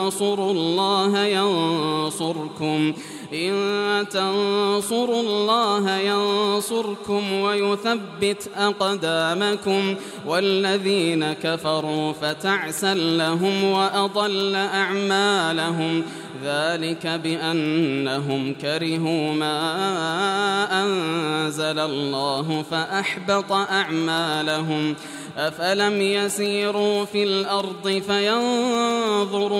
تنصروا الله ينصركم. إن تنصروا الله ينصركم ويثبت أقدامكم والذين كفروا فتعسا لهم وأضل أعمالهم. ذلك بأنهم كرهوا ما أنزل الله فأحبط أعمالهم. أفلم يسيروا في الأرض فينظروا